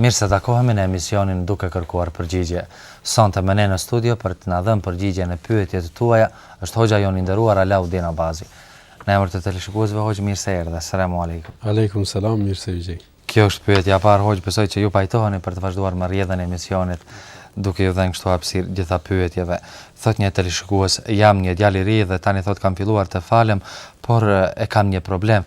Mirë se takohemi në emisionin Duke Kërkuar Përgjigje. Sonte me ne në studio për të na dhënë përgjigje në pyetjet tuaja është hoxha jonë i nderuar Alaudin Abazi. Në emër të teleshikuesve hoxhë mirë se erdhe. Selamu alejkum. Alejkum selam, mirë se ju gjej. Kjo është pyetja e parë hoxhë, besoj që ju pajtoheni për të vazhduar me rrjedhën e emisionit duke ju dhënë kështu hapësirë gjitha pyetjeve. Thot një teleshikues, jam një djalë i ri dhe tani thot kam filluar të falem, por e kam një problem.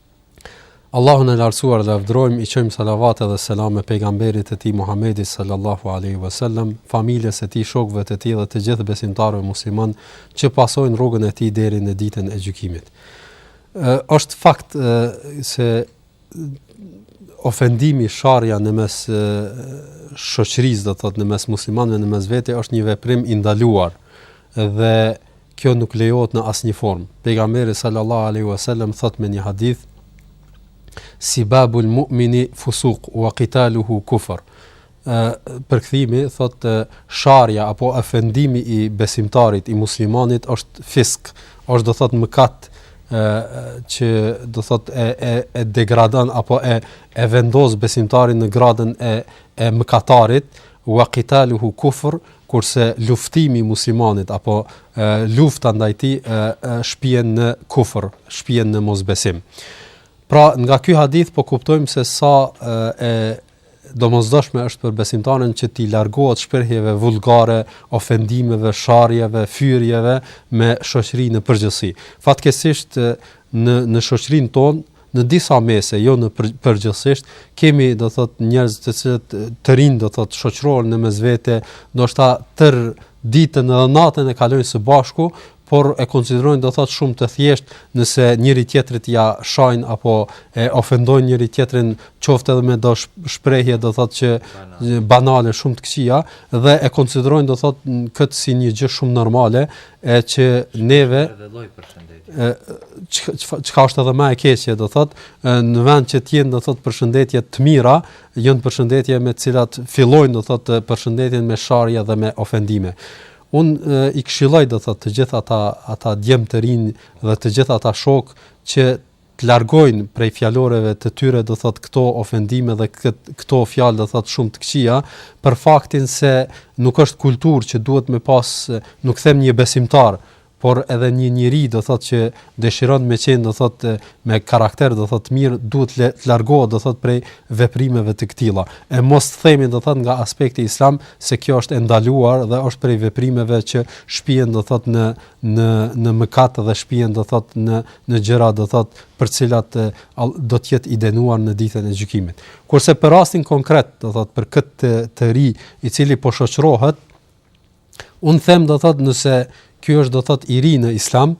Allahun e lartësuar lavdërojmë, i çojmë salavate dhe selame pejgamberit të tij Muhammedit sallallahu alaihi wasallam, familjes së tij, shokëve të tij dhe të gjithë besimtarëve muslimanë që pasojnë rrugën e tij deri në ditën e gjykimit. Ë është fakt e, se ofendimi sharja në mes shoqërisë do të thotë në mes muslimanëve në mes vete është një veprim i ndaluar dhe Kjo nuk lejohet në asnjë formë. Pejgamberi sallallahu alaihi wasallam thotë me një hadith: Sibabul mu'mini fusuq wa qitaluhu kufr. Ë përkthimi thotë sharja apo ofendimi i besimtarit i muslimanit është fisk, është do thotë mëkat ë që do thotë e e e degradon apo e e vendos besimtarin në gradën e e mëkatarit wa qitaluhu kufr kurse luftimi i muslimanit apo lufta ndaj tij shpien në kufër, shpien në mosbesim. Pra, nga ky hadith po kuptojmë se sa e domosdoshme është për besimtarin që t'i largohet shprehjeve vulgare, ofendimeve, sharjeve, fyerjeve me shoqërinë në përgjithësi. Fatkeqësisht në në shoqërinë tonë në disa mese, jo në përgjithësisht, kemi do të thotë njerëz të cilët të rinj do të thotë shoqërohen në mes vete, ndoshta tërë ditën edhe natën e kalojnë së bashku, por e konsiderojnë do të thotë shumë të thjeshtë nëse njëri tjetrit ia shajnë apo e ofendojnë njëri tjetrin, qoftë edhe me do shprehje do të thotë që banale shumë të këqija dhe e konsiderojnë do të thotë këtë si një gjë shumë normale, e që neve çka është edhe më e keqe do thot në vend që të jenë do thot përshëndetje të mira janë përshëndetje me të cilat fillojnë do thot përshëndetjen me sharje dhe me ofendime unë i këshilloj do thot të gjithë ata ata djem të rinj dhe të gjithë ata shokë që të largojnë prej fjaloreve të tyre do thot këto ofendime dhe këto fjalë do thot shumë të këqija për faktin se nuk është kulturë që duhet me pas nuk them një besimtar por edhe një njeri do thot që dëshiron me qenë do thot me karakter do thot mirë duhet të largohet do thot prej veprimeve të këtilla e mos të themi do thot nga aspekti islam se kjo është e ndaluar dhe është prej veprimeve që shpien do thot në në në mëkat dhe shpien do thot në në gjëra do thot për cilat do të jetë i dënuar në ditën e gjykimit. Kurse për rastin konkret, do thot për këtë të, të ri i cili po shoqërohet, un them do thot nëse ky është do thot i ri në islam,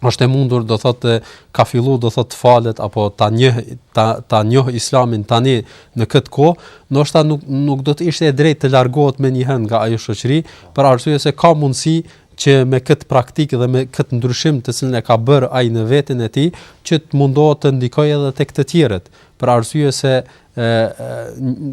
është e mundur do thot të ka fillu do thot të falet apo ta njeh ta ta njoh islamin tani në këtë kohë, ndoshta nuk nuk do të ishte e drejtë të largohet menjëherë nga ajo shoqëri, për arsye se ka mundësi që me këtë praktikë dhe me këtë ndryshim të cilin e ka bërë ai në veten e tij, që të mundohet të ndikojë edhe tek të tjerët, për arsye se ë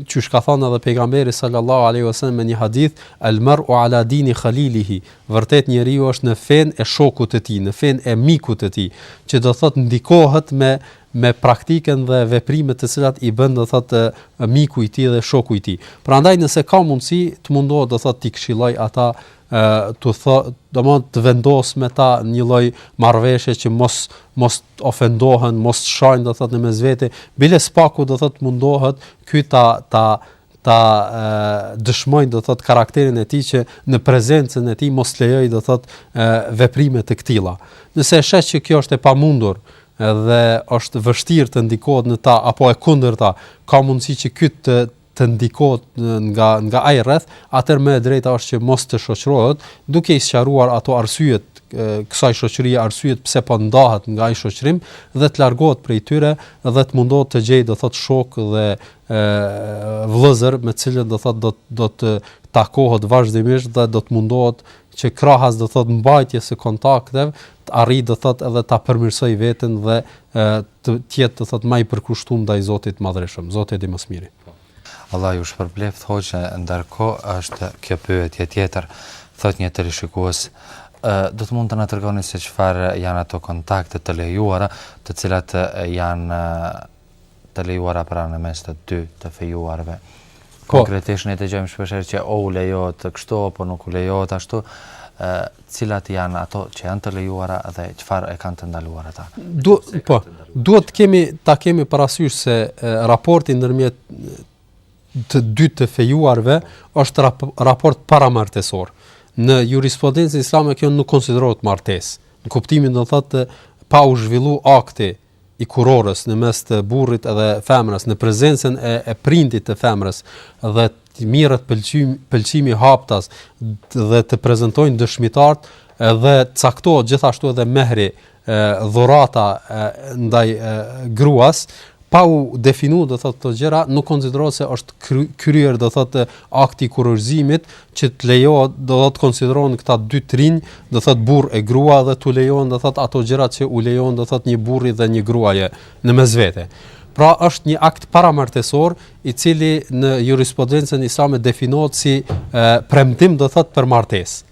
qysh ka thënë edhe pejgamberi sallallahu alaihi wasallam në një hadith al mar'u ala dini khalilihi vërtet njeriu është në fen e shokut të tij në fen e mikut të tij që do thot ndikohet me me praktikën dhe veprimet të cilat i bën do thot miku i tij dhe shoku i tij. Prandaj nëse ka mundësi të mundohet do thot t'i këshilloj ata të thotë, domthon të vendos me ta një lloj marrëveshje që mos mos t'ofendohen, mos t'shajnë do thotë në mes vete, bile s'paku do thotë mundohet ky ta ta ta dëshmoj do thotë karakterin e tij që në prezencën e tij mos t'lejoj do thotë veprime të këtilla. Nëse e sheh që kjo është e pamundur, edhe është vështirë të ndikohet në ta apo e kundërta, ka mundësi që ky të të ndikohet nga nga ai rreth, atëherë më e drejta është që mos të shoqërohet, duke i sqaruar ato arsyet kësaj shoqërie arsyet pse po ndahet nga ai shoqërim dhe të largohet prej tyre dhe të mundohet të gjejë do thot shok dhe ë vëllëzër me të cilët do thot do do të takohet vazhdimisht dhe do të mundohet që krahas do thot mbajtjes së kontaktev të arrijë do thot edhe ta përmirësoj veten dhe të të jetë do thot më i përkushtuar ndaj Zotit të Madhërishëm Zoti e di më së miri po. Allah ju shpërbleft hoxhë ndërkohë është kjo pyetje tjetër thot një teleshikues do të mund të na tregoni se çfarë janë ato kontakte të lejuara të cilat janë të lejuara pra në mes të dy të fejuarve. Po. Konkretisht ne dëgjojmë shpesh herë që o u lejohet kështu apo nuk u lejohet ashtu, ë cilat janë ato që janë të lejuara dhe çfarë e kanë të ndaluar ata. Po po, duhet të kemi ta kemi parasysh se e, raporti ndërmjet të dy të fejuarve është rap, raport paramartesor. Në jurisprudencën islame kjo nuk konsiderohet martesë. Në kuptimin do thotë pa u zhvillu akti i kurorës në mes të burrit edhe femrës në prezencën e e prindit të femrës dhe të miret pëlqim pëlqimi haptas dhe të prezantojnë dëshmitart edhe caktohet gjithashtu edhe mehri dhurata ndaj gruas pa u definu do thotë këto gjëra nuk konsiderohet se është kryer do thotë akti i kurorëzimit që të lejohet do të thotë konsiderohen këta dy të rinj, do thotë burrë e grua dhe t'u lejohen do thotë ato gjërat që u lejohen do thotë një burri dhe një gruaje në mes vete. Pra është një akt paramartesor i cili në jurisprudencën islame definohet si e, premtim do thotë për martesë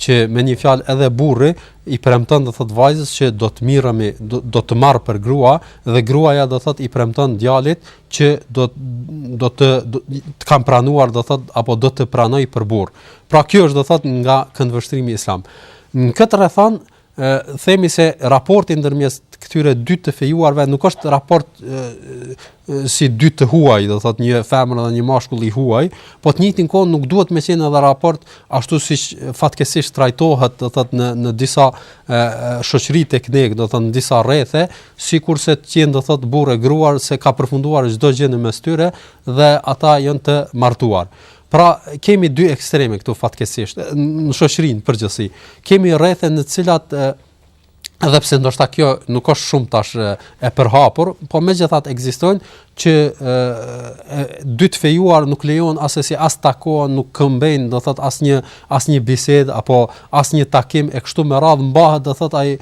që me një fjalë edhe burri i premton do thot vajzës që do të merremi do, do të marr për grua dhe gruaja do thot i premton djalit që do do të do të kam pranuar do thot apo do të pranoj për burrë. Pra kjo është do thot nga këndvështrimi islam. Në këtë rrethanë themi se raporti ndërmjet këtyre dy të fejuarve nuk është raport e, e, si dy të huaj, do thot një femër dhe një mashkull i huaj, po të njëjtin kohë nuk duhet me qenë edhe raport ashtu siç fatkeqësisht trajtohet, do thot në në disa shoqëri tek ne, do thot në disa rrethe, sikurse të jenë do thotë burrë e grua se ka përfunduar çdo gjë në mes tyre dhe ata janë të martuar. Pra kemi dy ekstreme këtu fatkeqësisht në shoqërinë përgjithësi. Kemi rrethe në të cilat edhe pse ndoshta kjo nuk është shumë tash e përhapur, po megjithatë ekzistojnë që e, e, dy të fejuar nuk lejohen asesi as takohen, nuk këmbejnë, do thot asnjë asnjë bisedë apo asnjë takim e kështu me radhë mbahet do thot ai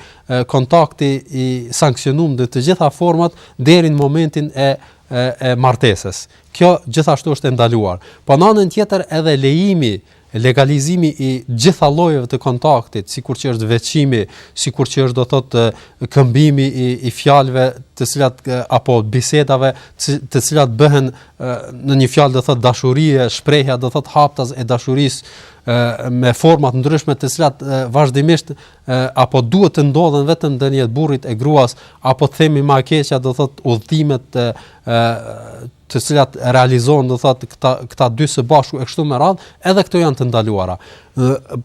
kontakti i sanksionuar në të gjitha format deri në momentin e e, e martesës. Kjo gjithashtu është e ndaluar. Po në anën tjetër edhe lejimi legalizimi i gjitha llojeve të kontaktit, sikur që është veçimi, sikur që është do thotë këmbimi i i fjalëve, të cilat apo bisedave, të cilat bëhen me një fjalë do thotë dashurie, shprehja do thotë haptas e dashurisë me forma të ndryshme të cilat vazhdimisht e apo duhet të ndodhen vetëm ndërmjet burrit e gruas apo të themi më e keqja do thot udhëtimet e të cilat realizohen do thot këta këta dy së bashku e kështu me radhë edhe këto janë të ndaluara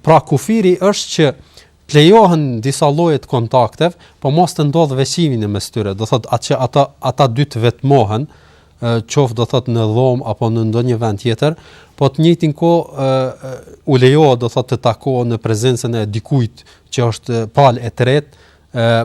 pra kufiri është që të lejohen disa lloje të kontakteve po mos të ndodh veçimi në mes tyre do thot atë që ata ata dy të vetmohen qoftë do thot në dhomë apo në ndonjë vend tjetër, po të njëjtin kohë u lejohet do thot të takohen në prezencën e dikujt që është palë e tretë,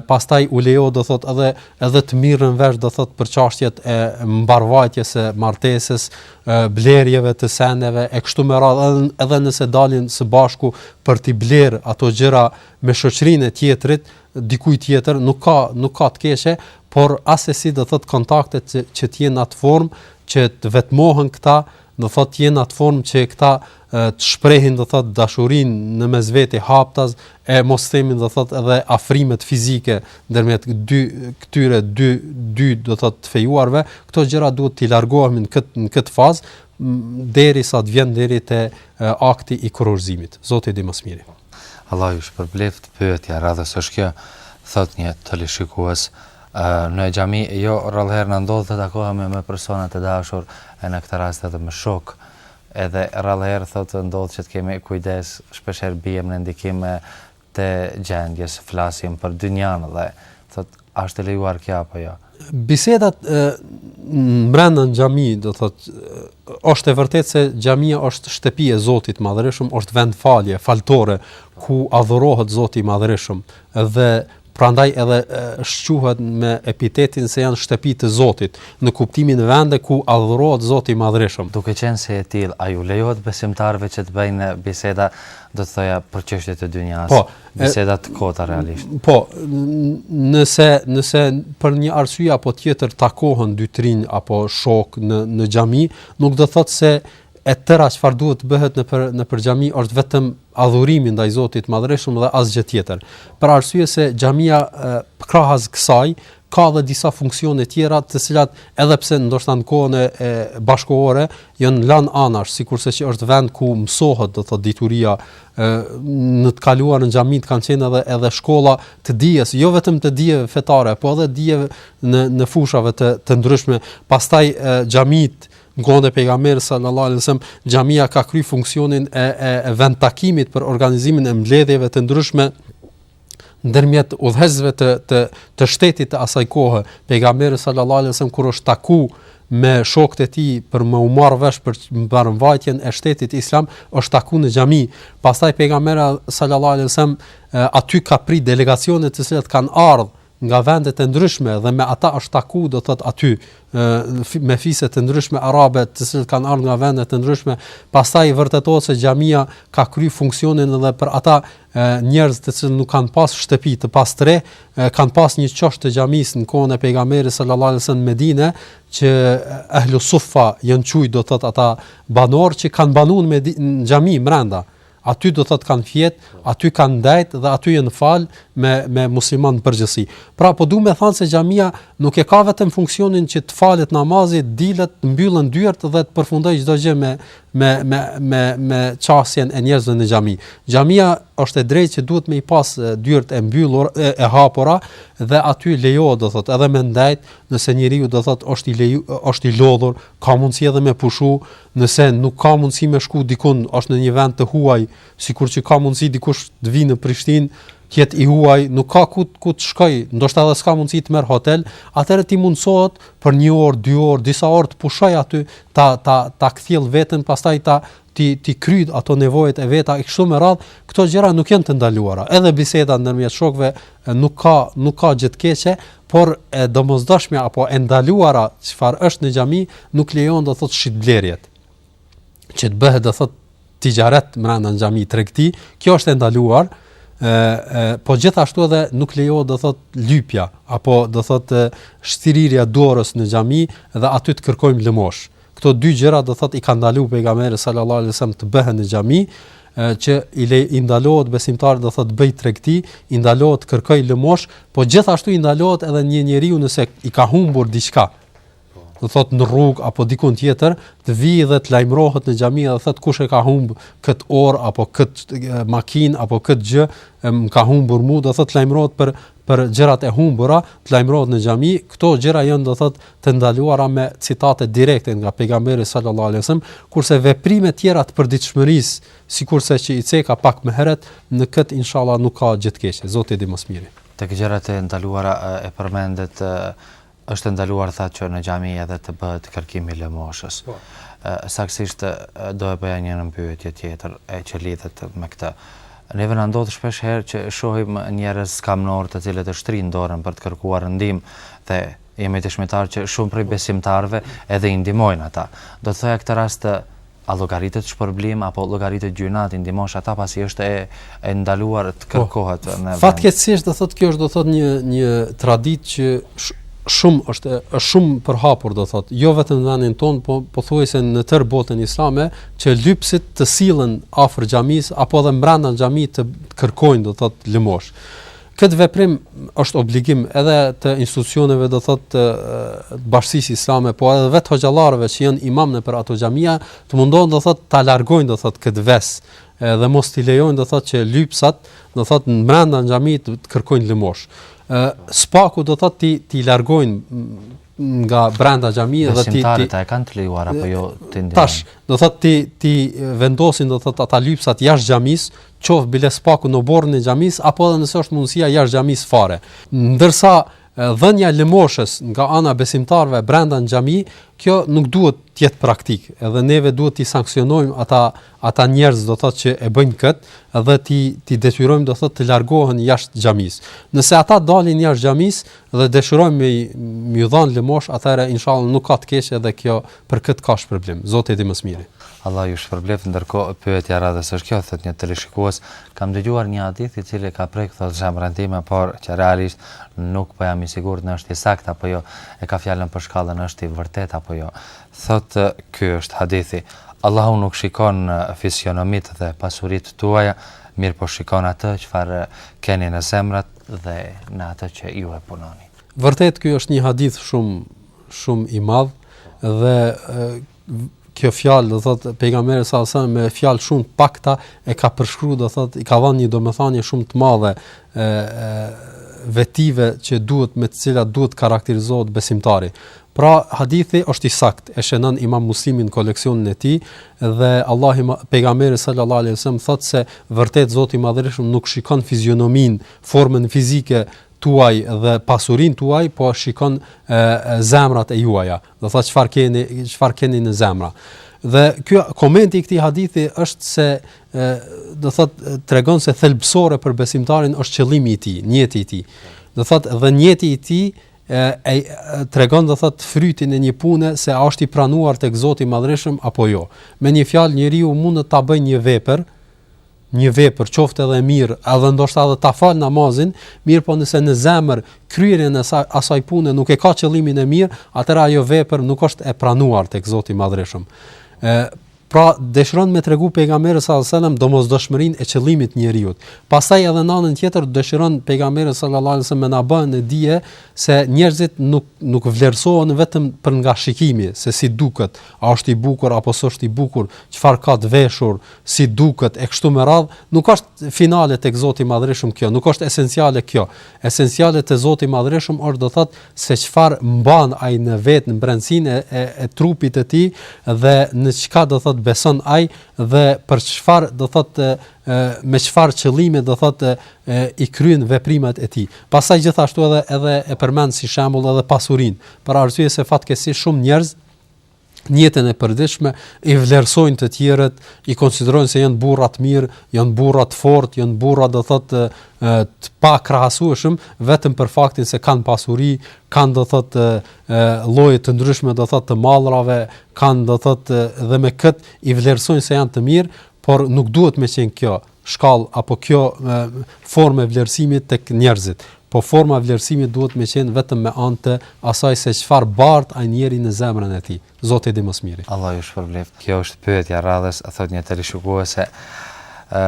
pastaj u lejohet do thot edhe edhe të merren vesh do thot për çështjet e mbarvajtjes së martesës, blerjeve të sendeve e kështu me radhë edhe, edhe nëse dalin së bashku për t'i blerë ato gjëra me shoqërinë e tjetrit, dikujt tjetër nuk ka nuk ka të keqe, por asesi do thot kontaktet që, që të jenë në atë formë që të vetmohen këta, do thot të jenë në atë formë që këta të shprehin do thot dashurinë në mes veti haptas e mos themin do thot edhe afrimet fizike ndërmjet dy këtyre dy dy do thot të fejuarve këto gjëra duhet t'i largohemi në këtë në këtë fazë deri sa të vjen deri te akti i kurorëzimit zoti di më së miri Allahu ju shpërbleftë, pyetja e radhës është kjo, thotë një teleshikues, Në xhami jo rrallëherë na ndodh të takohemi me persona të dashur e në këtë rast edhe me shokë. Edhe rrallëherë thotë ndodh që të kemi kujdes, shpeshherë biem në ndikim të gjendjes, flasim për dynjanë dhe, thotë, A është e lejuar kjo apo jo? Bisedat e, brenda në xhami, do thot, është e vërtetë se xhamia është shtëpi e Zotit të Madhërishëm, është vendfalje, faltore, ku adhurohet Zoti i Madhërishëm, dhe prandaj edhe shquhet me epitetin se janë shtëpi të Zotit, në kuptimin vende ku adhurohet Zoti i Madhërishëm. Duke qenë se e tillë, a u lejohet besimtarëve që të bëjnë biseda, do të thoja, për qështje të dynjasë? Po, Biseda të kota realisht. Po, nëse nëse për një arsye apo tjetër takohen dy të rinj apo shokë në në xhami, nuk do thotë se e tëra çfarë duhet të bëhet nëpër, nëpër xhami është vetëm adhurimi ndaj Zotit të Madhërishëm dhe asgjë tjetër. Për arsye se xhamia krahas kësaj ka edhe disa funksione tjera të cilat edhe pse ndoshta në kohën bashkëkohore janë lënë anash, sikurse që është vend ku mësohet do të thotë dituria ë në të kaluarën në xhamitë kanë qenë edhe edhe shkolla të dijes, jo vetëm të dijeve fetare, po edhe dijeve në në fushave të të ndryshme. Pastaj xhamitë në kohën e pejgamberit sallallahu alajhi wasallam xhamia ka kry funksionin e e vendtakimit për organizimin e mbledhjeve të ndryshme ndërmjet udhëheqësve të të të shtetit të asaj kohe, pejgamberi sallallahu alajhi wasallam kur është taku me shokët e tij për me u marr vesh për mbarëvajtjen e shtetit islam, është taku në xhami. Pastaj pejgamberi sallallahu alajhi wasallam aty ka prit delegacione të cilat kanë ardhur nga vendet e ndryshme dhe me ata është taku do thot aty me fise të ndryshme arabe të cilët kanë ardhur nga vende të ndryshme pastaj vërtetohet se xhamia ka kry funksionin edhe për ata njerëz të cilët nuk kanë pas shtëpi të pastrehë kanë pas një qosh të xhamisë në kohën e pejgamberit sallallahu alajhi wasallam në Medinë që ehlu suffa janë qujt do thot ata banorë që kanë banuar në xhami brenda Aty do të thotë kanë fjet, aty kanë ndejt dhe aty janë fal me me musliman në përgjithësi. Pra po duam të thonë se xhamia nuk e ka vetëm funksionin që të falet namazi, dilet, të mbyllen dyert dhe të përfundojë çdo gjë me me me me me qasjen e njerëzve në xhami. Xhamia është e drejtë që duhet me i pas dyert e mbyllur e, e hapura dhe aty lejohet do thotë edhe me ndejt, nëse njeriu do thotë është i leju, është i lodhur, ka mundësi edhe me pushu, Nëse nuk ka mundësi me shku dikund, është në një vend të huaj, sikur që ka mundësi dikush të vijë në Prishtinë, të jetë i huaj, nuk ka ku ku të shkojë, ndoshta edhe s'ka mundësi të merr hotel, atëherë t'i mundësohet për një orë, dy orë, disa orë të pushojë aty, ta ta ta kthjellë veten, pastaj ta t'i t'i kryjë ato nevojat e veta e kështu me radhë, këto gjëra nuk janë të ndaluara. Edhe bisedat ndërmjet shokëve nuk ka nuk ka gjë të keqe, por e domosdoshmja apo e ndaluara çfarë është në xhami nuk lejon do thot shitblerjet. Që të bëhet do thot tixharet brenda në xhami tregti, kjo është e ndaluar. ë ë po gjithashtu edhe nuk lejohet do thot lypja apo do thot shtrirja e dorës në xhami dhe aty të kërkojmë lëmosh. Këto dy gjëra do thotë i ka ndalu pejgamberi sallallahu alejhi wasallam të bëhen në xhami, që i le i ndalohet besimtarit do thotë të bëj tregti, i ndalohet të kërkoj lëmosh, po gjithashtu i ndalohet edhe një njeriu nëse i ka humbur diçka do thot në rrugë apo diku tjetër, të vijë dhe të lajmërohet në xhami dhe thot kush e ka humb kët orë apo kët makinë apo kët gjë, më ka humbur mua, do thot lajmërohet për për gjërat e humbura, të lajmërohet në xhami, këto gjëra janë do thotë të ndaluara me citate direkte nga pejgamberi sallallahu alejhi wasallam, kurse veprimet tjera të përditshmërisë, sikurse që i ceka pak më herët, në këtë inshallah nuk ka gjë të keqe, Zoti di më së miri. Tek gjërat e ndaluara e përmendët Është e ndaluar tha që në xhami edhe të bëhet kërkimi i lëmoshës. Po. Saktësisht do e bëja një nënpyetje tjetër e që lidhet me këtë. Neve na ndodh shpesh herë që shohim njerëz skamnorë të cilët e shtrijnë dorën për të kërkuar ndihmë dhe jemi dëshmitar që shumë prej besimtarëve edhe i ndihmojnë ata. Do të thoja në këtë rast A llogaritet shpërblim apo llogaritet gjynah t'i ndihmosh ata pasi është e e ndaluar të po, kërkohet po, fatkeqësisht do thotë kjo është do thotë një një traditë që shumë është është shumë përhapur do thotë jo vetëm në vendin tonë po pothuajse në tërë botën islame që lypësit të sillen afër xhamisë apo edhe brenda xhamisë të kërkojnë do thotë lëmosh Këtë veprim është obligim edhe të institucioneve do thotë të bashkësisë islame, po edhe vetë hoxhallarëve që janë imamë nëpër ato xhamia, të mundohen do thotë ta largojnë do thotë këtë ves, edhe mos t'i lejojnë do thotë që lypsat do thotë në brenda xhamisë të kërkojnë lëmosh. Ë së paku do thotë t'i t'i largojnë nga brenda xhamisë dhe ti besimtarët e kanë të lejuar apo jo t'i ndihmojnë. Tash, do thot t'i t'i vendosin do thot ata lypsat jashtë xhamisë, qoftë bile së paku në oborrin e xhamisë apo edhe nëse është mundësia jashtë xhamisë fare. Ndërsa dhënia e lëmoshës nga ana e besimtarëve brenda në xhami, kjo nuk duhet të jetë praktikë. Edhe neve duhet t'i sanksionojmë ata ata njerëz do thot që e bëjnë kët dhe t'i t'i detyrojmë do thot të largohen jashtë xhamisë. Nëse ata dalin jashtë xhamisë, dhe dëshirojmë me ju dhanë lëmoshë, atëherë inshallah nuk ka të keq edhe kjo për këtë ka shpërblim. Zoti e di më së miri. Allahu ju shpërbleftë, ndërkohë pyetja e radhës është kjo, thotë një teleshikues, kam dëgjuar një hadith i cili ka prek thotë zemrën time, por që realisht nuk po jam i sigurt nëse është i saktë apo jo, e ka fjalën për shkallën është i vërtetë apo jo. Thotë ky është hadithi. Allahu nuk shikon fizionomitë dhe pasuritë tuaja, mirëpo shikon atë çfarë keni në zemrat, dhe në atë që ju e punoni. Vërtet ky është një hadith shumë shumë i madh dhe kjo fjalë do thot pejgamberi sa sa me fjalë shumë të pakta e ka përshkruar do thot i ka dhënë një domethënie shumë të madhe e, e vetive që duhet me të cilat duhet të karakterizohet besimtari. Pra hadithi është i saktë, e shënon Imam Muslimi në koleksionin e tij dhe Allahu i pejgamberi sallallahu alaihi wasallam thotë se vërtet Zoti i Madhërishëm nuk shikon fizionominë, formën fizike tuaj dhe pasurinë tuaj, po shikon e, e, zemrat e juaja. Do thotë çfarë keni, çfarë keni në zemra. Dhe ky komenti i këtij hadithi është se e, do thotë tregon se thelbësore për besimtarin është qëllimi i tij, nijeti i tij. Do thotë dhe nijeti i tij e tregon do thot frytin e një pune se a është i pranuar tek Zoti i Madhrishëm apo jo. Me një fjalë njeriu mund ta bëjë një vepër, një vepër qoftë edhe e mirë, edhe ndoshta edhe ta falë namazin, mirëpo nëse në zemër kryerjen e asaj, asaj pune nuk e ka qëllimin e mirë, atëherë ajo vepër nuk është e pranuar tek Zoti i Madhrishëm. Ë Pra dëshiron me tregu pejgamberi sallallahu alajhi wasallam domosdoshmërinë e qëllimit të njeriut. Pastaj edhe në anën tjetër dëshiron pejgamberi sallallahu alajhi wasallam me na bën në dije se njerëzit nuk nuk vlerësohen vetëm për nga shikimi, se si duket, a është i bukur apo s'është i bukur, çfarë ka të veshur, si duket e kështu me radhë, nuk është finale tek Zoti i Madhërishëm kjo, nuk është esenciale kjo. Esenciale te Zoti i Madhërishëm është do thot se çfarë mban ai në vete në brendësinë e, e, e trupit të tij dhe në çka do thot beson ai dhe për çfarë do thot me çfarë qëllimi do thot e, i kryen veprimet e tij. Pastaj gjithashtu edhe edhe e përmend si shembull edhe pasurinë, për arsye se fatkeqësisht shumë njerëz në jetën e përditshme i vlerësojnë të tjerët, i konsiderojnë se janë burra të mirë, janë burra të fortë, janë burra do thotë të pakrahasueshëm vetëm për faktin se kanë pasuri, kanë do thotë lloje të ndryshme do thotë të mallrave, kanë do thotë dhe me këtë i vlerësojnë se janë të mirë, por nuk duhet me qenë kjo. shkallë apo kjo formë e vlerësimit tek njerëzit, po forma e vlerësimit duhet me qenë vetëm me anë të asaj se çfarë bart ai njeri në zemrën e tij. Zoti e di më së miri. Allah ju shpërbleftë. Kjo është pyetja e radhës, thotë një teleshikuese. Ë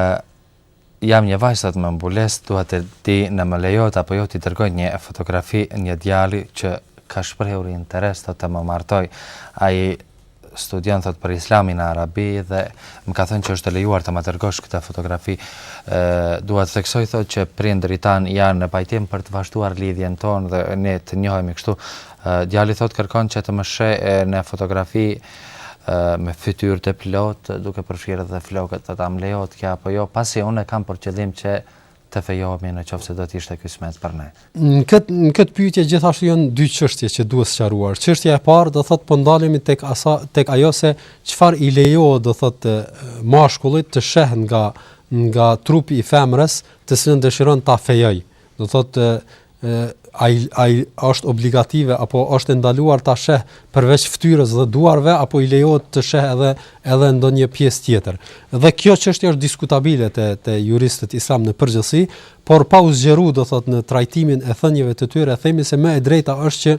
Jam një vajzë thotë me mbulesë, dua të di a më lejohet apo jo t'i dërgoj një fotografi një djali që ka shprehur interes të më martojë. Ai studion thotë për islamin në Arabi dhe më ka thënë që është e lejuar të më dërgosh këtë fotografi. Ë dua të theksoj thotë që prindërit tanë janë në pajtim për të vazhduar lidhjen tonë dhe ne të njohemi kështu. Djali thotë kërkon që të më shohë në fotografi me fytyrë të plotë duke përfshirë edhe flokët thotë a më lejohet kjo apo jo pasi unë kam për qëllim që të fejohemi në qoftë se do të ishte kësmet për ne. Në këtë në këtë pyetje gjithashtu janë dy çështje që duhet sqaruar. Çështja e parë do thotë po ndalemi tek asa tek ajo se çfarë i lejohet do thotë mashkullit të sheh nga nga trupi i femrës, të cilën dëshiron ta fejojë. Do thotë a i është obligative apo është e ndaluar ta sheh përveç fytyrës dhe duarve apo i lejohet të sheh edhe edhe ndonjë pjesë tjetër. Dhe kjo çështje është diskutabile te te juristët islamë në përgjithësi, por pa u zgjeru do thotë në trajtimin e thënieve të tyre themi se më e drejta është që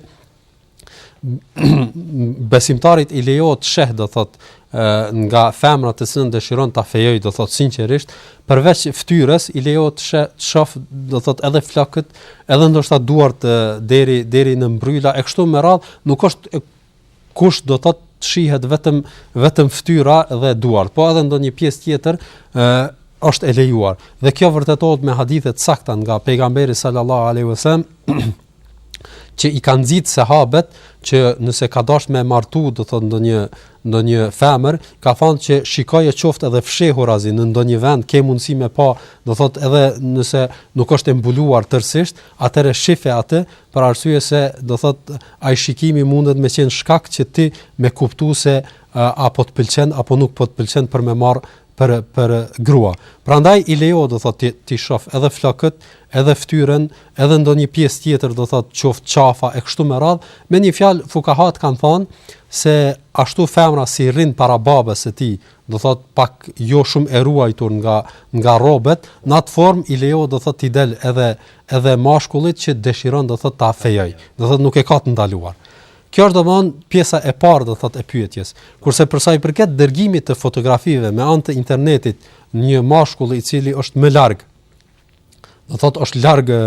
besimtarit i lejohet sheh do thotë nga femra të cilën dëshiron ta fejojë do thotë sinqerisht përveç fytyrës i lejohet sheh të shof do thotë edhe flokët edhe ndoshta duart deri deri në mbryla e kështu me radhë nuk është kusht do thotë t'shihet vetëm vetëm fytyra dhe duart po edhe ndonjë pjesë tjetër ë është e lejuar dhe kjo vërtetohet me hadithe të sakta nga pejgamberi sallallahu alaihi wasallam që i ka nxit sahabët që nëse ka dasht me martu do thotë ndonjë ndonjë femër ka thanë që shikoje qoftë edhe fshehurazi në ndonjë vend ke mundësi me pa do thotë edhe nëse nuk është e mbuluar tërësisht atëherë shife atë për arsye se do thotë ai shikimi mundet me qenë shkak që ti me kuptu se a po të pëlqen apo nuk po të pëlqen për me marr për për grua. Prandaj i lejohet do thotë t'i t'i shof edhe flokët, edhe fytyrën, edhe ndonjë pjesë tjetër do thotë qoftë qafa e kështu me radhë, me një fjalë fukahat kanë thënë se ashtu femra si rrin para babës së tij, do thotë pak jo shumë e ruajtur nga nga rrobet, në atë formë i lejohet do thotë t'i del edhe edhe mashkullit që dëshiron do thotë ta fejojë. Do thotë nuk e ka të ndaluar. Kjo është domthonë pjesa e parë do thotë e pyetjes. Kurse për sa i përket dërgimit të fotografive me anë të internetit një mashkulli i cili është më larg. Do thotë është larg ë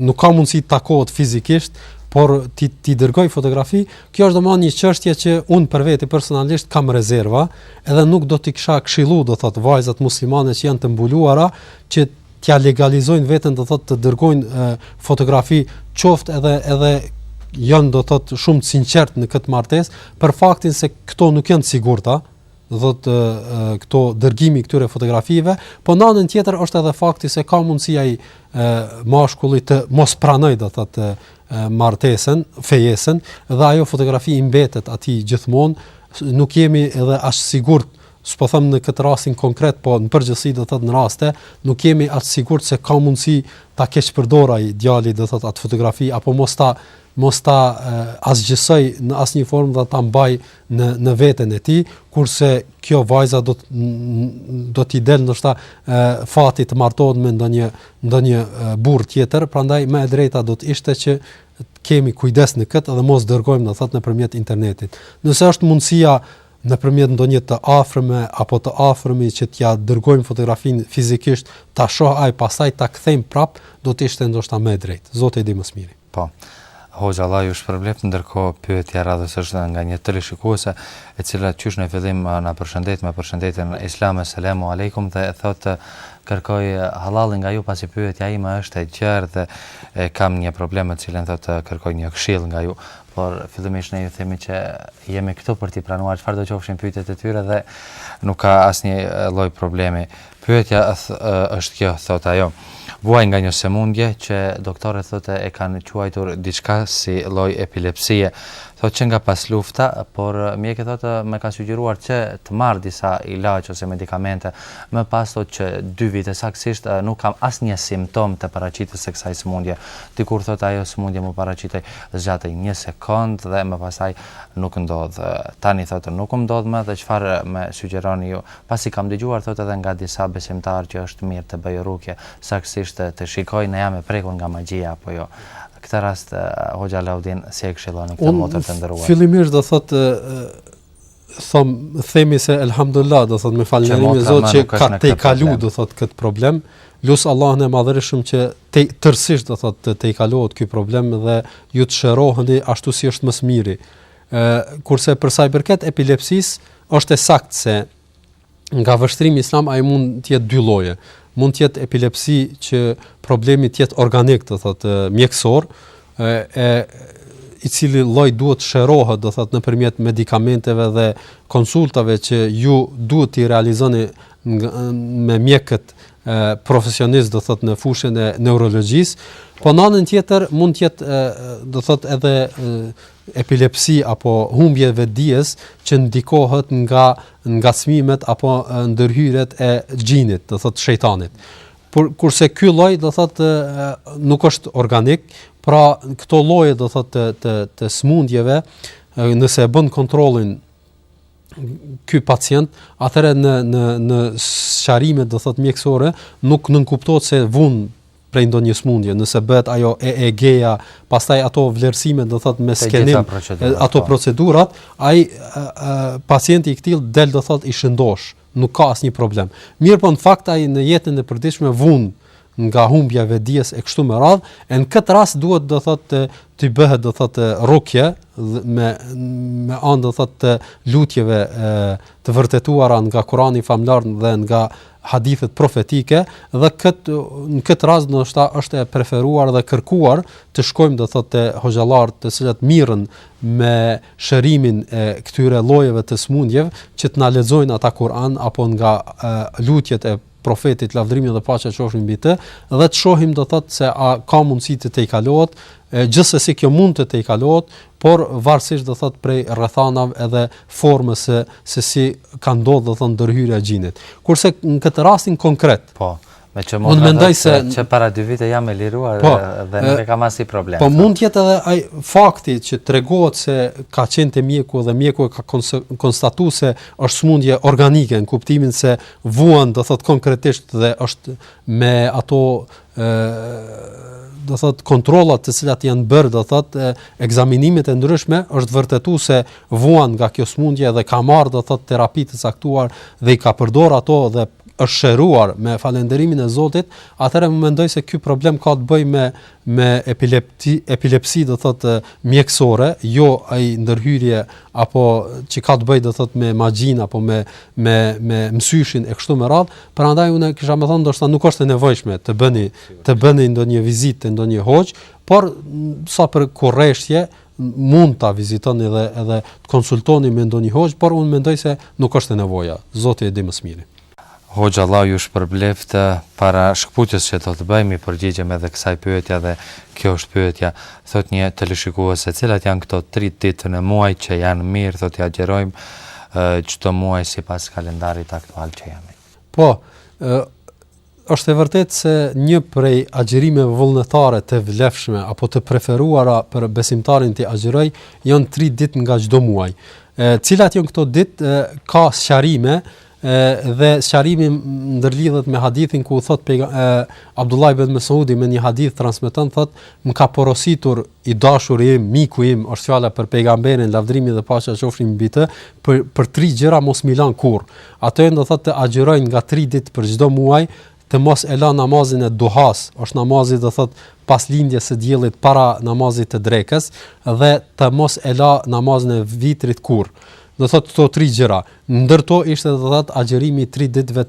nuk ka mundësi të takohet fizikisht, por t'i dërgojë fotografi, kjo është domthonë një çështje që un për vete personalisht kam rezerva, edhe nuk do t'i kisha këshillu do thotë vajzat muslimane që janë të mbuluara që t'ia legalizojnë vetes do thotë të dërgojnë fotografi qoftë edhe edhe janë do thotë shumë të sinqertë në këtë martesë për faktin se këto nuk janë të sigurta do thotë këto dërgimi i këtyre fotografive po në anën tjetër është edhe fakti se ka mundësi ai mashkulli të mos pranojë do thotë martesën fejesën dhe ajo fotografi i mbetet atij gjithmonë nuk jemi edhe aq sigurt s'po them në këtë rastin konkret, po në përgjithësi do të thotë në raste, nuk jemi aq sigurt se ka mundësi ta keqpërdorë ai djali do të thotë atë fotografi apo mos ta mos ta asgjësojë në asnjë formë dhe ta mbajë në në veten e tij, kurse kjo vajza do të do t'i del ndoshta fati të martohet me ndonjë ndonjë burrë tjetër, prandaj më e drejta do të ishte që të kemi kujdes në këtë dhe mos dërgojmë do thotë nëpërmjet internetit. Nëse është mundësia nëpërmjet ndonjë të afërme apo të afërmi që t'ia dërgojmë fotografinë fizikisht, ta shohë ai pastaj ta kthejmë prapë, do të ishte ndoshta më e drejtë. Zoti e di më së miri. Po. Hoxha Allah ju shpërbleftë, ndërkohë pyetja e radhës është nga një teleshikuese, e cila qysh në fillim na përshëndet me përshëndetjen islame selamu alejkum dhe thotë kërkoj hallallin nga ju pasi pyetja ime është e gjerë dhe e, kam një problem me të cilin thotë kërkoj një këshillë nga ju. Por fillimisht ne ju themi që jemi këtu për t'i pranuar çfarëdo qofshin pyetjet e tyre dhe nuk ka asnjë lloj problemi. Pyetja është kjo, thotë ajo. Vuaj nga një sëmundje që doktorët thotë e kanë quajtur diçka si lloj epilepsie. Thotë që nga pas lufta, por mjekët thotë më kanë sugjeruar që të marr disa ilaçe ose medikamente. Më pas thotë që dy vite saktësisht nuk kam asnjë simptomë të paraqitjes së kësaj sëmundje. Dikur thotë ajo sëmundje më paraqitej Zgjatte një sekondë dhe më pastaj nuk ndodh. Tani thotë nuk um ndodh më dhe çfarë më sugjeroni ju? Pasi kam dëgjuar thotë edhe nga disa besimtarë që është mirë të bëj rukje, saktësisht të shikoj a jam e prekur nga magjia apo jo. Këtë rast Hoxha Alaudin si e këshilloni këtë motër të nderuar? Unë fillimisht do thotë thom themi se elhamdulillah do thot me falënderime Zotit që ka tejkalu do thot kët problem lus Allahun e madhërishëm që te tërësisht do thot të tejkalohet ky problem dhe ju të shëroheni ashtu si është më së miri ë kurse për sa i përket epilepsisë është e saktë se nga vështrimi islam ai mund të jetë dy lloje. Mund të jetë epilepsi që problemi të jetë organik, do thotë mjekësor, e, e i cili lloj duhet shërohet, do thotë nëpërmjet medikamenteve dhe konsultave që ju duhet t'i realizoni me mjekët profesionist do thot në fushën e neurologjisë, po në anën tjetër mund të jetë do thot edhe epilepsi apo humbje e vetëdijes që ndikohet nga ngacmimet apo ndërhyrjet e xhinit, do thotë shejtanit. Por kurse ky lloj do thotë nuk është organik, pra këto lloje do thotë të të të smundjeve nëse e bën kontrollin ky pacient, atëherë në në në sqarimet do thotë mjekësore nuk nënkuptohet se vun prej ndonjë sëmundje, nëse bëhet ajo EEG-ja, pastaj ato vlerësime, do thotë me skenim, ato po. procedurat, ai pacienti i këtill del do thotë i shëndosh, nuk ka asnjë problem. Mirpo në fakt ai në jetën e përditshme vun nga humbja e vetdijes e kështu me radh, e në këtë rast duhet do thotë të ti bëhet do thotë rukje me me anë do thotë të lutjeve e, të vërtetuara nga Kurani famëlartë dhe nga hadithet profetike dhe kët në këtë rast ndoshta është e preferuar dhe kërkuar të shkojmë do thotë te hoxhallarët të cilët mirren me shërimin e këtyre llojeve të sëmundjeve që të na lexojnë ata Kur'an apo nga e, lutjet e profetit lavdrimi dhe paqja qofshin mbi të dhe të shohim do thotë se a ka mundësi të tejkalohet gjithsesi kjo mund të tejkalohet por varësisht do thot prej rrethanav edhe formës se se si ka ndodh do thot ndërhyrja e xhinit. Kurse në këtë rastin konkret. Po. Meqë mund mendoj se që para dy vite jam e liruar po, dhe nuk e kam asnjë problem. Po mund të jetë edhe ai fakti që tregohet se ka qenë te mjeku dhe mjeku e ka konstatuar se është smundje organike në kuptimin se vuan do thot konkretisht dhe është me ato ë do thot kontrollat të cilat janë bërë do thot ekzaminimet e ndryshme është vërtetuar se vuan nga kjo sëmundje dhe ka marrë do thot terapi të caktuar dhe i ka përdor ato dhe është shëruar me falënderimin e Zotit, atëherë më mendoj se ky problem ka të bëjë me me epilepsi, epilepsi do thotë mjekësore, jo ai ndërhyrje apo që ka të bëjë do thotë me magjinë apo me me me mësyshin e kështu me radhë, Prandaj unë kisha me thonë ndoshta nuk është e nevojshme të bëni të bëni ndonjë vizitë te ndonjë hoxhë, por sa për kureshtje mund ta vizitoni dhe edhe të konsultoni me ndonjë hoxhë, por unë mendoj se nuk është e nevoja. Zoti e di më së miri. Hoxha Allahu ju shpërbleft para shkputjes që do të bëjmë i përgjigjem edhe kësaj pyetje dhe kjo është pyetja thot një teleshikues se cilat janë këto 3 ditë në muaj që janë mirë thot t'i agjërojmë Çdo muaj sipas kalendarit aktual që janë. Po, ë është e vërtetë se një prej agjërimeve vullnetare të vlefshme apo të preferuara për besimtarin të agjëroj janë 3 ditë nga çdo muaj. Ë cilat janë këto ditë ka sqarime ë dhe sqarimi ndërlidhet me hadithin ku thot pejga, Abdullah ibn Mesudi me një hadith transmeton thot Më ka porositur i dashuri im, miku im, është fjala për Pejgamberin, lavdërimi dhe paqja qofshin mbi të, për, për tri gjëra mos m'i lan kurrë. Ato janë do thotë të agjëroj nga tri ditë për çdo muaj, të mos e la namazin e duhas, është namazi do thotë pas lindjes së diellit para namazit të drekës dhe të mos e la namazin e vitrit kurrë. Do thotë këto tri gjëra. Ndër to ishte do thotë agjërimi i tri ditëve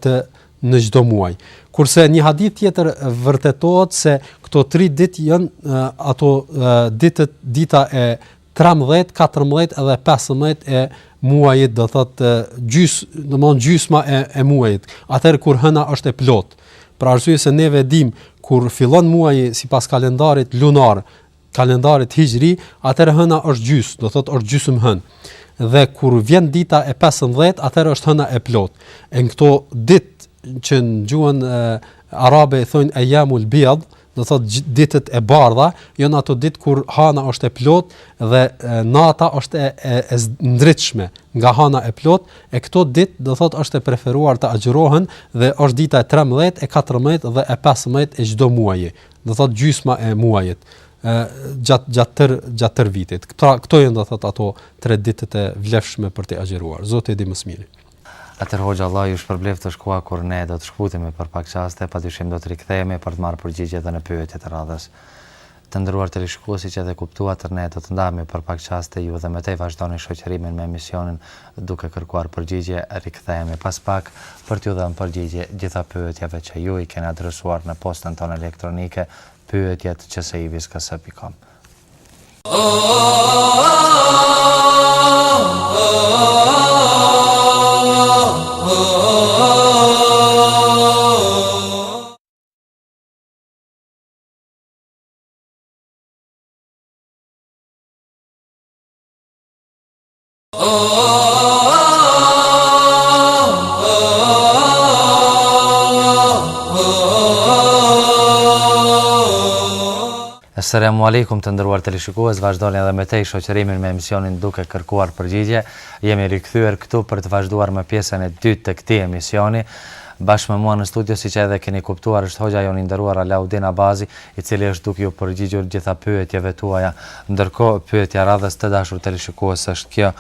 në çdo muaj. Kurse në hadith tjetër vërtetohet se këto 3 ditë janë ato ditët dita e 13, 14 edhe 15 e muajit, do thotë gjys, domethënë gjysma e e muajit. Atëherë kur hëna është e plot. Për arsye se ne e dim kur fillon muaji sipas kalendarit lunar, kalendarit hixhri, atëherë hëna është gjys, do thotë është gjysmë hënë. Dhe kur vjen dita e 15, atëherë është hëna e plotë. E në këto ditë që në gjuhën arabe i thonë ejamul bid, do thotë ditët e bardha, janë ato ditë kur hana është e plotë dhe nata është e e, e ndritshme nga hana e plotë, e këto ditë do thotë është e preferuar të agjërohen dhe është dita e 13, e 14 dhe e 15 e çdo muaji. do thotë gjysma e muajit ë gjatë gjatë tër gjatë tër vitit. Këta këto janë do thotë ato tre ditët e vlefshme për të agjëruar. Zoti e di më së miri. Atëherë hoxha Allahu ju shpërbleft erdh koha kur ne do të shkputemi për pak çaste, padyshim do të rikthehemi për të marrë përgjigje edhe në pyetje të radhës. Të nderuar teleshikues siç edhe kuptuat ne do të ndahemi për pak çaste ju edhe më tej vazhdoni shoqërimin me emisionin Duke kërkuar përgjigje, rikthehemi pas pak për t'ju dhënë përgjigje gjitha pyetjeve që ju i keni adresuar në postën tonë elektronike pyetjet peacetvsq.com. Selamu alejkum të nderuar teleshikues, vazhdoni edhe më tej shoqërimin me emisionin duke kërkuar përgjigje. Jemi rikthyer këtu për të vazhduar me pjesën e dytë të këtij emisioni. Bashkë me mua në studio siç edhe keni kuptuar është hoxha jonë i nderuar Alaudin Abazi, i cili është duke ju përgjigjur gjitha pyetjeve tuaja Ndërkohë, pyetja e radhës të dashur teleshikues është kjo,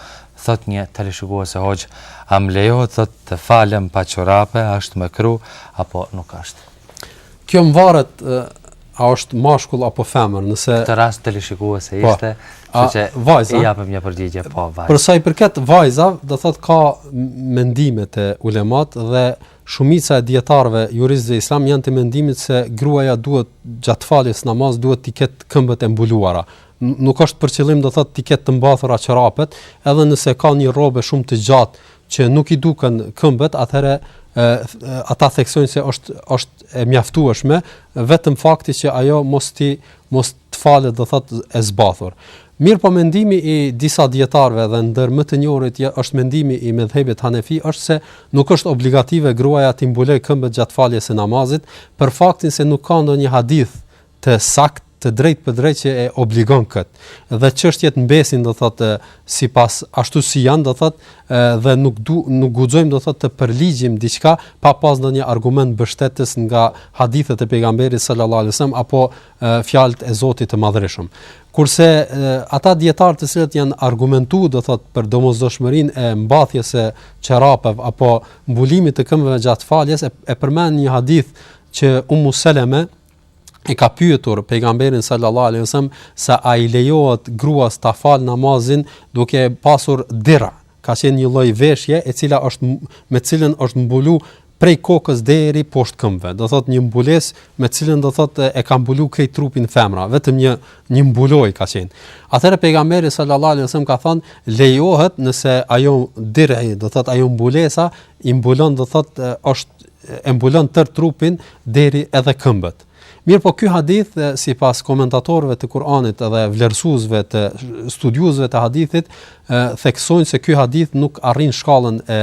thotë një teleshikuese hoxhë, a më lejohet thotë të falem pa çorape, a është mekruh apo nuk është? Kjo më varet a është mashkull apo femër, nëse këtë rast teleshikuese po, ishte, kështu që vajza, i japim një përgjigje po vajza. Për sa i përket vajzave, do thotë ka mendime te ulemat dhe Shumica e dijetarëve, juristëve islamë janë të mendimit se gruaja duhet gjatë faljes namaz duhet t'i ketë këmbët e mbuluara. Nuk është për qëllim do thotë t'i ketë të mbathura çorapet, edhe nëse ka një rrobë shumë të gjatë që nuk i duken këmbët, atëherë ata theksojnë se është është e mjaftueshme vetëm fakti që ajo mos t'i mos Të falet do thotë e zbathur. Mirëpo mendimi i disa dijetarëve dhe ndër më të njohurit është mendimi i medhhebit hanefi është se nuk është obligative gruaja t'i mbulojë këmbët gjatë faljes së namazit për faktin se nuk ka ndonjë hadith të saktë të drejtpërdrejtë që e obligon këtë. Dhe çështjet mbesin do thotë sipas ashtu si janë do thotë dhe nuk du, nuk guxojmë do thotë të përligjim diçka pa pas ndonjë argument mbështetës nga hadithet e pejgamberit sallallahu alajhi wasallam apo fjalët e Zotit të Madhërishëm. Kurse ata dijetarë të cilët janë argumentuar do thot për domosdoshmërinë e mbathjes së çorapeve apo mbulimit të këmbëve gjatë faljes e, e përmend një hadith që Ummu Seleme e ka pyetur pejgamberin sallallahu alaihi wasallam se a i lejohet gruas ta falë namazin duke pasur dira, Ka qenë një lloj veshje e cila është me të cilën është mbulu prej kokës deri poshtë këmbëve. Do thotë një mbulesë me të cilën do thotë e ka mbulu krejt trupin femra, vetëm një një mbulojë ka qenë. Atëherë pejgamberi sallallahu alajhi wasallam ka thënë, lejohet nëse ajo diri, do thotë ajo mbulesa i mbulon do thotë është e mbulon tërë trupin deri edhe këmbët. Mirëpo ky hadith sipas komentatorëve të Kur'anit dhe vlerësuesve të studiuesve të hadithit theksojnë se ky hadith nuk arrin shkallën e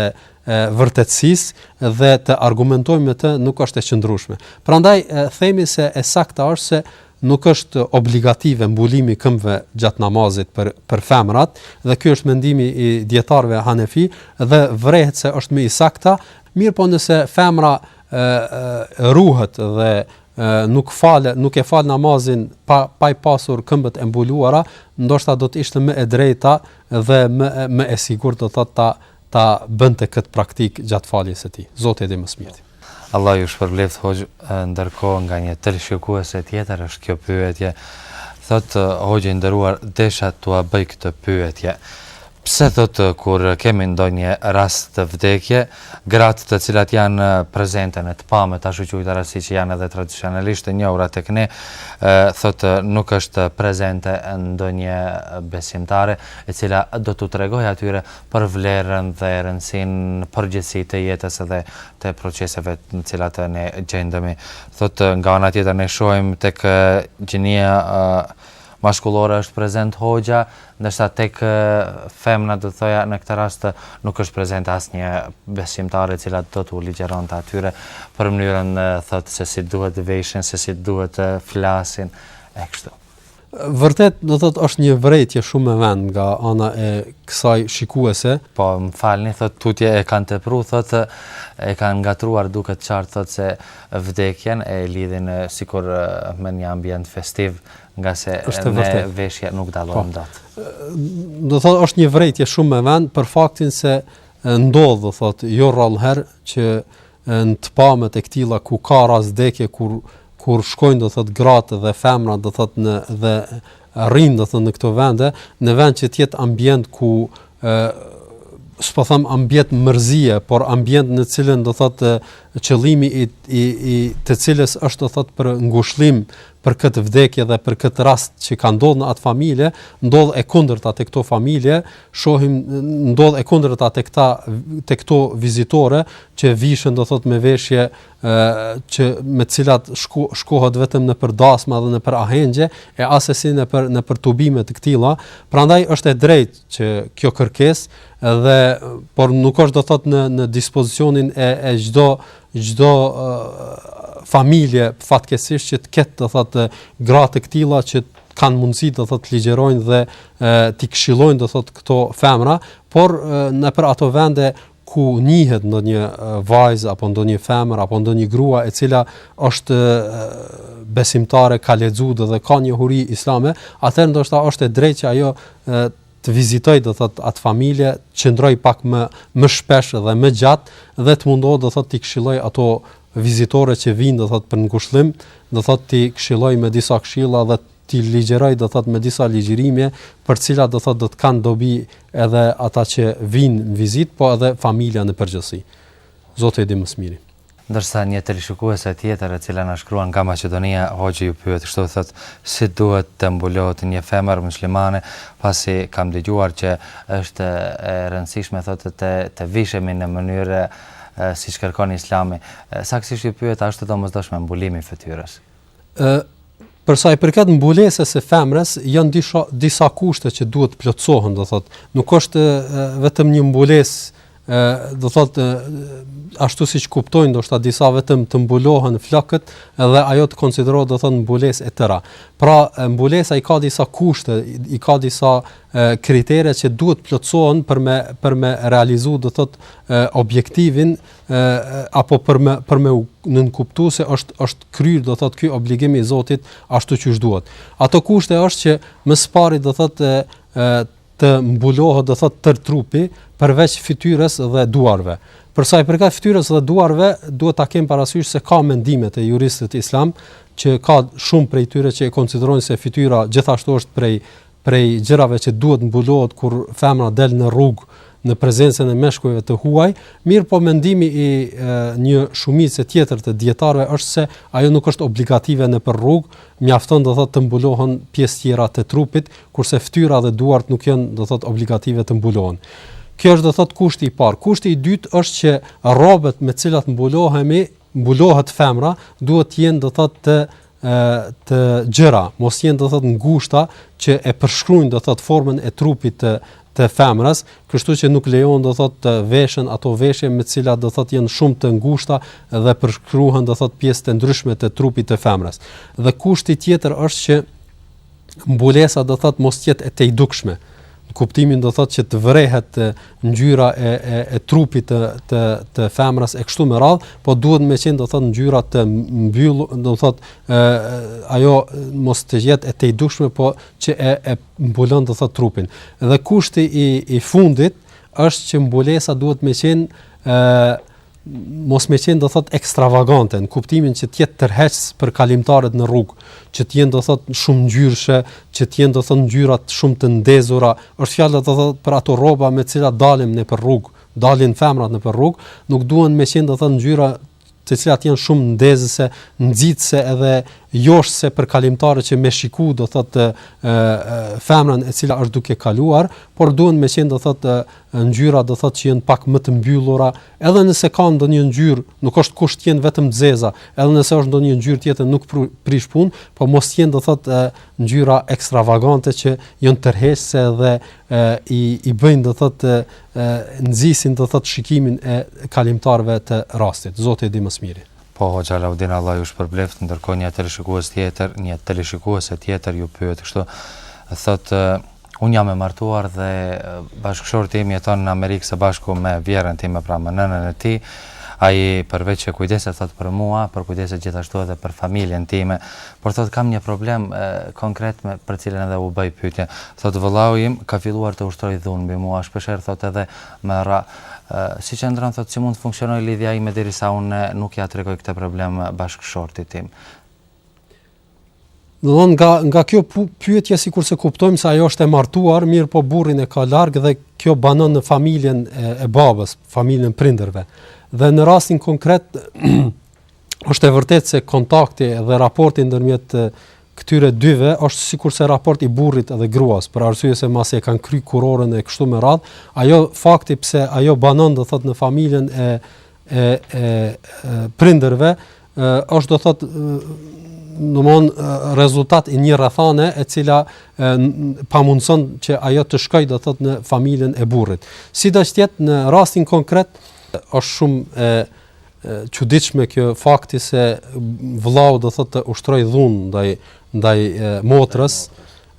vërtetësisë dhe të argumentojmë me të nuk është e qëndrueshme. Prandaj themi se e sakta është se nuk është obligative mbulimi i këmbëve gjatë namazit për për femrat dhe ky është mendimi i dijetarëve hanefi dhe vërehet se është më i saktë, mirëpo nëse femra ë ruhet dhe nuk fal nuk e fal namazin pa pa i pasur këmbët e mbuluara, ndoshta do të ishte më e drejta dhe më më e sigurt do thotë ta ta bënte këtë praktikë gjatë faljes së tij. Zoti e di më së miri. Allah ju shpërbleftë hoxhë, ndërkohë nga një teleshikuese tjetër është kjo pyetje. Thotë hoxhë i nderuar, desha t'ua bëj këtë pyetje. Pse thotë kur kemi ndonjë rast vdekje, gratë të cilat janë prezente në të pame, të ashtuquajtara siç janë edhe tradicionalisht të njohura tek ne, thotë nuk është prezente ndonjë besimtare, e cila do t'u tregojë atyre për vlerën dhe rëndësinë në përgjithësi të jetës dhe të proceseve në cilat ne gjendemi. Thotë nga ana tjetër ne shohim tek gjinia mashkullore është prezent hoxha, ndërsa tek femnat do të thoja në këtë rast nuk është prezente asnjë besimtare e cila do t'u ligjëronte atyre për mënyrën thotë se si duhet të veshen, se si duhet të flasin e kështu. Vërtet do thotë është një vërejtje shumë me vend nga ana e kësaj shikuese. Po, më falni, thotë tutje e kanë tepru, thotë e kanë ngatruar duke të qartë thotë se vdekjen e lidhin sikur me një ambient festiv nga se ne veshja nuk dallon po. dot. Do të thotë është një vërejtje shumë me vend për faktin se ndodh do thotë jo rrallëherë që në të pamët e këtilla ku ka rast vdekje kur kur shkojnë do thotë gratë dhe femra do thotë në dhe rrin do thotë në këto vende në vend që të jetë ambient ku ë s'po them ambient mërzie, por ambient në të cilën do thotë qëllimi i i i të cilës është do thotë për ngushëllim, për këtë vdekje dhe për këtë rast që ka ndodhur në atë familje, ndodh e kundërta te këto familje, shohim ndodh e kundërta te këta te këto vizitore që vishen do thot me veshje ë që me të cilat shko, shkohet vetëm nëpër dasma dhe nëpër ahengje e asesi nëpër nëpër tubime të këtilla, prandaj është e drejtë që kjo kërkesë dhe por nuk është do thot në në dispozicionin e e çdo çdo familje fatkeqësisht që të ketë do thotë gra të këtilla që kanë mundësi do thotë të ligjërojnë dhe t'i këshillojnë do thotë këto femra, por nëpër ato vende ku njihet ndonjë vajzë apo ndonjë femër apo ndonjë grua e cila është besimtare ka lexuar dhe ka njohuri islame, atëherë ndoshta është e drejtë që ajo të vizitojë do thot atë familje të qëndrojë pak më më shpesh dhe më gjatë dhe të mundohet do thot t'i këshillojë ato vizitore që vijnë do thot për ngushëllim do thot t'i këshillojë me disa këshilla dhe t'i ligjërojë do thot me disa ligjërime për të cilat do thot do të kanë dobi edhe ata që vijnë në vizitë po edhe familja në përgjithësi Zoti e di më së miri Ndërsa një teleshikuese tjetër e cila na shkruan nga Maqedonia, hoxhë ju pyet kështu thotë, si duhet të mbulohet një femër muslimane, pasi kam dëgjuar që është e rëndësishme thotë të të vishemi në mënyrë siç kërkon Islami. Saktësisht ju pyet a është e domosdoshme mbulimi i fytyrës? Ë Për sa i përket mbulesës së femrës, janë disa disa kushte që duhet të plotësohen, do thotë, nuk është vetëm një mbulesë do thot ashtu siç kuptojnë ndoshta disa vetëm të mbulohen flokët dhe ajo të konsiderohet do thot mbulesë e tëra. Pra mbulesa i ka disa kushte, i ka disa kritere që duhet të plotësohen për me për me realizu do thot objektivin apo për me për me u nënkuptuar se është është kryer do thotë ky obligim i Zotit ashtu siç duhet. Ato kushte është që më së pari do thotë të mbulohet do thotë tër trupi përveç fytyrës dhe duarve. Për sa i përket fytyrës dhe duarve duhet ta kem parasysh se ka mendime të juristëve islam që ka shumë prej tyre që e konsiderojnë se fytyra gjithashtu është prej prej gjërave që duhet mbulohet kur femra del në rrugë në prezencën e meshkujve të huaj, mirëpo mendimi i e, një shumice tjetër të dijetarëve është se ajo nuk është obligative nëpër rrugë, mjafton do thot të mbulohen pjesë tjera të trupit, kurse ftyra dhe duart nuk janë do thot obligative të mbulohen. Kjo është do thot kushti i parë. Kushti i dytë është që rrobet me cilat mbulohemi mbulohet femra duhet të jenë do thotë të të gjëra, mos jenë do thotë ngushta që e përshkruajnë do thotë formën e trupit të të femrës, kështu që nuk lejohen do thotë të veshen ato veshje me të cilat do thotë janë shumë të ngushta dhe përshkruhen do thotë pjesë të ndryshme të trupit të femrës. Dhe kushti tjetër është që Mbulesa do thotë mos të jetë e tejdukshme, në kuptimin do thotë që të vërehet ngjyra e e e trupit të të të femrës e kështu me radh, po duhet me qenë do thotë ngjyra të mbyllur, do thotë ë ajo mos të jetë e tejdukshme, po që e e mbulon do thotë trupin. Dhe kushti i i fundit është që mbulesa duhet me qenë ë mos me qenë do thot ekstravagante në kuptimin që të jetë tërheqëse për kalimtarët në rrugë, që të jenë do thot shumë ngjyrëshe, që të jenë do thot ngjyra shumë të ndezura, është fjala do thot për ato rroba me të cilat dalim nëpër rrugë, dalin femrat nëpër rrugë, nuk duhen me qenë do thot ngjyra të cilat janë shumë ndezëse, nxitëse edhe joshëse për kalimtarët që me shiku do thotë femrën e cila është duke kaluar, por duhen me qenë do thotë Ngjyra do thotë që janë pak më të mbyllura, edhe nëse ka ndonjë ngjyrë, nuk është kusht të jenë vetëm të zeza, edhe nëse është ndonjë ngjyrë tjetër nuk prish punë, po mos të jenë do thotë ngjyra ekstravagante që janë tërheqëse dhe i i bëjnë do thotë nxisin do thotë shikimin e kalimtarëve të rastit. Zoti e di më së miri. Po hoxha Alaudin Allahu ju shpërbleft, ndërkohë një teleshikues tjetër, një teleshikuese tjetër ju pyet kështu, thotë Unë jam e martuar dhe bashkëshorti im jeton në Amerikë së bashku me vjerën time, pra me nënën e tij. Ai përveç që kujdeset thot për mua, por kujdeset gjithashtu edhe për familjen time. Por thot kam një problem e, konkret me për cilën edhe ju bëj pyetje. Thot vëllau im ka filluar të ushtrojë dhunë mbi mua, shpeshherë thot edhe më rrah. Si qëndron thot si mund të funksionojë lidhja ime derisa unë nuk ia tregoj këtë problem bashkëshortit tim. Domethënë nga nga kjo pyetje sikurse kuptojmë se ajo është e martuar, mirëpo burrin e ka larg dhe kjo banon në familjen e, e babës, familjen e prindërve. Dhe në rastin konkret është e vërtetë se kontakti dhe raporti ndërmjet këtyre dyve është sikurse raporti i burrit dhe gruas, për arsye se masi e kanë kry kurorën e kështu me radh, ajo fakti pse ajo banon do thot në familjen e e e prindërve është do thot domthon rezultat i një rrethane e cila pamundëson që ajo të shkojë do thot në familjen e burrit. Sidoqë të jetë në rastin konkret është shumë e çuditshme kjo fakti se vëllau do thot të ushtroj dhunë ndaj ndaj motrës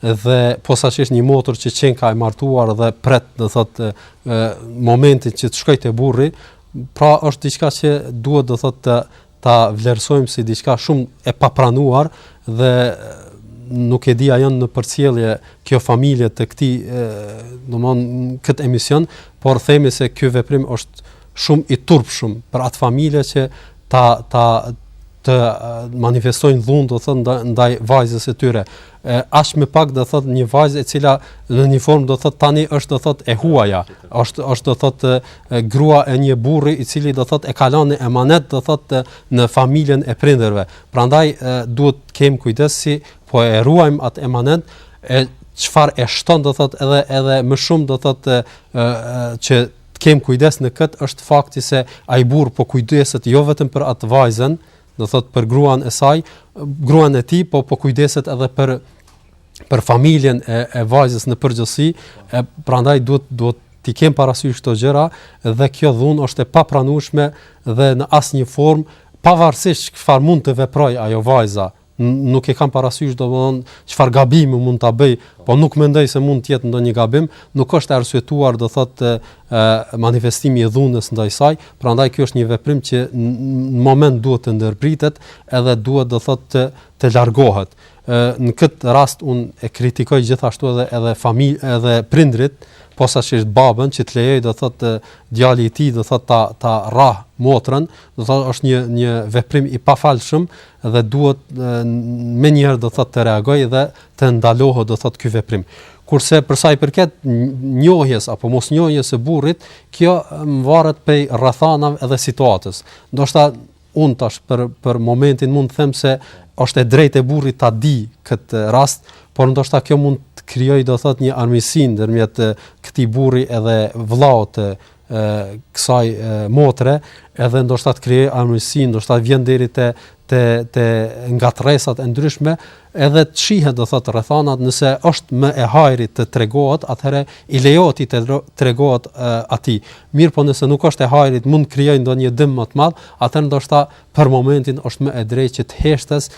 dhe posaçërisht një motër që qenka e martuar dhe pret do thotë momentin që të shkojë te burri, pra është diçka që duhet do thotë ta vlerësojmë si diçka shumë e papranuar dhe nuk e di a janë në përcjellje kjo familje të këtij, domthon kët emision, por themi se ky veprim është shumë i turpshëm për atë familje që ta ta të manifestojnë dhunë do thotë ndaj vajzës së tyre. e aq më pak do thot një vajzë e cila në një formë do thot tani është do thot e huaja është është do thot grua e një burri i cili do thot e ka lënë emanet do thot në familjen e prindërve prandaj duhet të kem kujdes si po e ruajm at emanet e çfarë e shton do thot edhe edhe më shumë do thot që të kem kujdes në kët është fakti se ai burr po kujdeset jo vetëm për at vajzën do thot për gruan e saj, gruan e tij, po po kujdeset edhe për për familjen e e vajzës në përgjithësi, e prandaj duhet duhet t'i kem parasysh këto gjëra dhe kjo dhunë është e papranueshme dhe në asnjë formë pavarësisht çfarë mund të veproj ajo vajza nuk e kam parasysh domthon çfarë gabimi mund ta bëj, po nuk mendoj se mund të jetë ndonjë gabim, nuk është e arsyetuar do thotë manifestimi i dhunës ndaj saj, prandaj ky është një veprim që në moment duhet të ndërpritet edhe duhet do thotë të të largohet. Në këtë rast un e kritikoj gjithashtu edhe edhe familj edhe prindrit, posaçërisht babën që të lejoj do thotë djali i tij do thotë ta ta rrah motrën, do thotë është një një veprim i pafalshëm dhe duhet menjëherë do thotë të reagoj dhe të ndalohet do thotë ky veprim. Kurse për sa i përket njohjes apo mos njohjes së burrit, kjo varet prej rrethanave edhe situatës. Ndoshta un tash për për momentin mund të them se është e drejtë e burrit ta di këtë rast, por ndoshta kjo mund të krijojë do thotë një armiqësi ndërmjet këtij burri edhe vëllaut të kësaj motre edhe ndoshta të krijojë armiqësi, ndoshta vjen deri te te te ngatërresat e ndryshme, edhe të shihet do thotë rrethanat nëse është më e hajrit të tregohet, atëherë i lejohet t'i tregohet atij. Mirëpo nëse nuk është e hajrit, mund të krijojë ndonjë dëm më të madh, atëherë ndoshta për momentin është më e drejtë që të heshtes,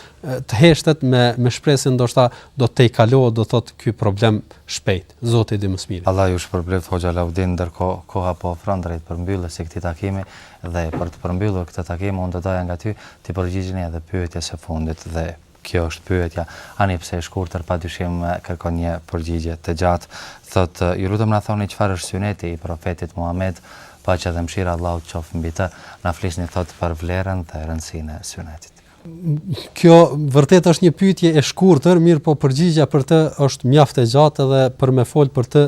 të heshtet me me shpresën ndoshta do të tejkalohet do thotë ky problem shpejt. Zoti e di më së miri. Allahu ju shpërbleftë Hoxhë Alaudin, ndërkohë koha po afron drejt përmbylljes së këtij takimi dhe për të përmbyllur këtë takim unë do të doja nga ty t'i përgjigjeni edhe pyetjes së fundit dhe kjo është pyetja, ani pse e shkurtër padyshim kërkon një përgjigje të gjatë, thotë, ju lutem na thoni çfarë është syneti i Profetit Muhamed, paqja dhe mëshira e Allahut qoftë mbi të, na flisni thotë për vlerën dhe rëndësinë e synetit. Kjo vërtet është një pyetje e shkurtër, mirëpo përgjigja për të është mjaft e gjatë dhe për me fol për të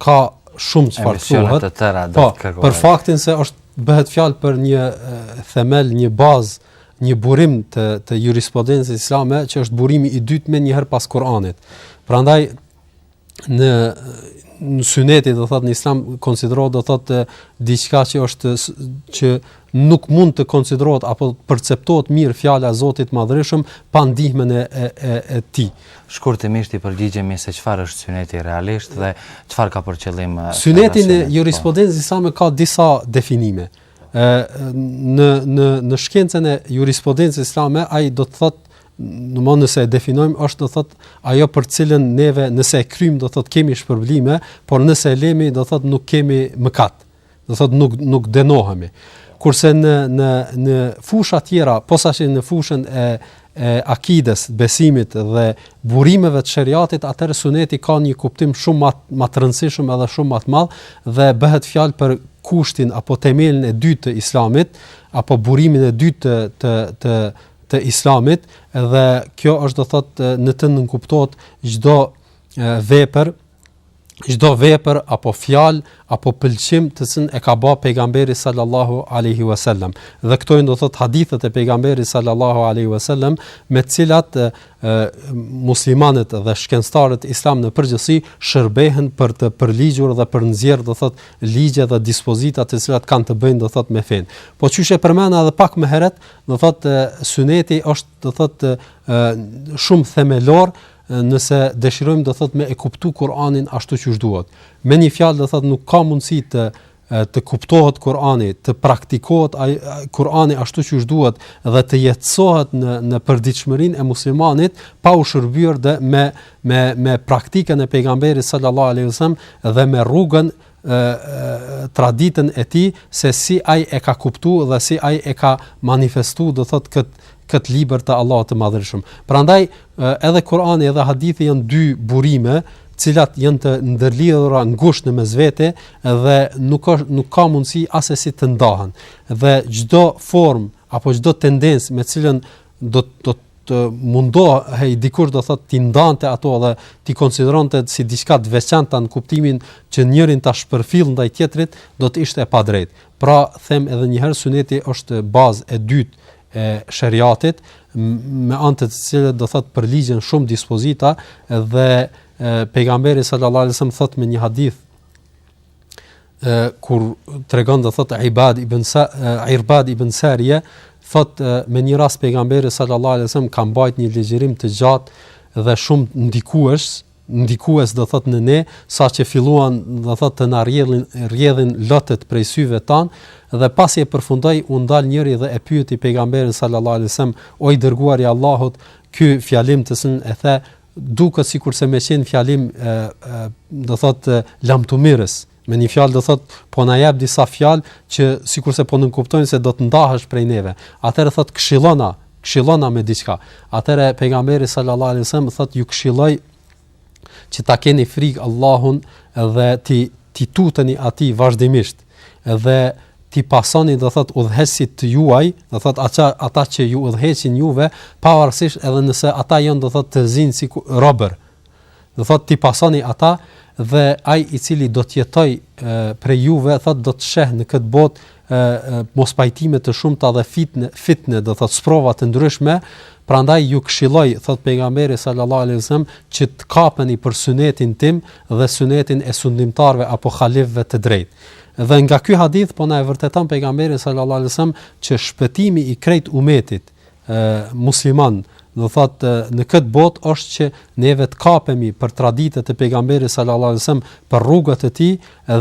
ka shumë çfarë të thuhet. Të tëra do po, të kërkoj. Për faktin se është bëhet fjalë për një themel, një bazë, një burim të të jurisprudencës islame që është burimi i dytë menjëherë pas Kuranit. Prandaj në në syneti do thotë në islam konsiderohet do thotë diçka që është që nuk mund të konsiderohet apo perceptohet mirë fjala e Zotit të madhërishëm pa ndihmën e e e tij. Shkurtimisht i përgjigjemi se çfarë është syneti realisht dhe çfarë ka për qëllim. Syneti në po. jurisprudencë islame ka disa definime. Ë në në në shkencën e jurisprudencës islame ai do të thotë në mënyrë nëse e definojmë është do thot ajo për të cilën neve nëse e kryjm do thot kemi shpërblime, por nëse e lëmë do thot nuk kemi mëkat. Do thot nuk nuk dënohemi. Kurse në në në fusha të tjera, posaçërisht në fushën e e akides, besimit dhe burimeve të sheriatit, atëherë syneti ka një kuptim shumë më më të rëndësishëm edhe shumë më të madh dhe bëhet fjalë për kushtin apo themelin e dytë të islamit apo burimin e dytë të të të të Islamit dhe kjo është do thot me të nënkuptohet çdo vepër çdo vepër apo fjalë apo pëlqim të cilën e ka bë pejgamberi sallallahu alaihi wasallam dhe këto janë do thot hadithet e pejgamberit sallallahu alaihi wasallam me të cilat e, muslimanët dhe shkencëtarët islam në përgjithësi shërbehen për të përligjur dhe për të nxjerrë do thot ligje dhe dispozita të cilat kanë të bëjnë do thot me fenë. Po siç e përmenda edhe pak më herët, Do thotë syneti është do thotë shumë themelor nëse dëshirojmë do thotë me e kuptu Kur'anin ashtu siç duhet. Me një fjalë do thotë nuk ka mundësi të të kuptohet Kur'ani, të praktikohet ai Kur'ani ashtu siç duhet dhe të jetësohet në në përditshmërinë e muslimanit pa u shërbyer dhe me me me praktikën e pejgamberit sallallahu alaihi wasallam dhe me rrugën traditën e tij se si ai e ka kuptuar dhe si ai e ka manifestuar do thot kët kët libër të Allahut të Madhërishëm. Prandaj edhe Kurani edhe hadithi janë dy burime, të cilat janë të ndërlidhura ngusht në mes vete dhe nuk ka nuk ka mundësi asesi të ndahen. Dhe çdo formë apo çdo tendencë me cilën do do të mundohej dikush do thotë t'i ndante ato dhe t'i konsideronte si diçka të veçanta në kuptimin që njërin ta shpërfill ndaj tjetrit, do të ishte e padrejtë. Pra them edhe një herë suneti është bazë e dytë e sheriatit me anë të të cilës do thotë përligjen shumë dispozita dhe pejgamberi sallallahu alajhi wasallam thotë me një hadith kur tregon do thot Ibad ibn Sa Irbad ibn Saria thot me një rast pejgamberi sallallahu alajhi wasallam ka mbajt një ligjërim të gjatë dhe shumë ndikues ndikues do thot në ne saqë filluan do thot të na rrjedhin rrjedhin lotët prej syve tanë dhe pasi e përfundoi u ndal njëri dhe e pyeti pejgamberin sallallahu alajhi wasallam o i dërguar i Allahut ky fjalim të sin e the duket sikurse me qenë fjalim e, e do thot lamtumirës me një fjalë do thot po na jap disa fjalë që sikurse po nënkuptojnë se do të ndahesh prej neve atëherë thot këshillona këshillona me diçka atëherë pejgamberi sallallahu alajhi wasallam thot ju këshilloj që ta keni frikë Allahun dhe t'i t'i tuteni atij vazhdimisht Dhe t'i pasoni do thot udhëheqësit tuaj, do thot ata ata që ju udhëheqin juve, pavarësisht edhe nëse ata janë do thot të zinë si robër. Do thot t'i pasoni ata dhe ai i cili do të jetojë prej juve, thot do të sheh në këtë botë mospajtime të shumta dhe fitne fitne do thot sprova të ndryshme prandaj ju këshilloj thot pejgamberi sallallahu alaihi wasallam që të kapeni për synetin tim dhe synetin e sundimtarëve apo halifëve të drejtë. Dhe nga ky hadith po na e vërteton pejgamberi sallallahu alaihi wasallam që shpëtimi i krejt umetit e, musliman do të thotë në këtë botë është që neve të kapemi për traditët e pejgamberit sallallahu alajhi wasallam për rrugët e tij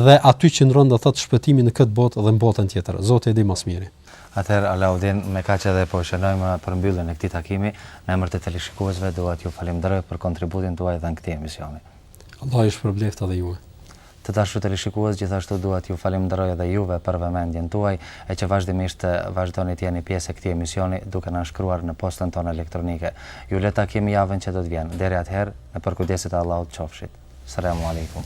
dhe aty qëndron do të thotë shpëtimi në këtë botë dhe në botën tjetër. Zoti e di më së miri. Atëherë, Alaudin, me kaq edhe po shënojmë përmbylljen e këtij takimi. Në emër të teleshikuesve, dua t'ju falënderoj për kontributin tuaj dhënë këtij emisioni. Allahu ju shpërbleftë edhe juve. Të dashur teleshikues, gjithashtu dua t'ju falënderoj edhe juve për vëmendjen tuaj, e që vazhdimisht vazhdoni të jeni pjesë e këtij emisioni, duke na shkruar në postën tonë elektronike. Ju lë takim javën që do të vjen. Deri atëherë, në përkujdesje të Allahut qofshit. Selamu Alejkum.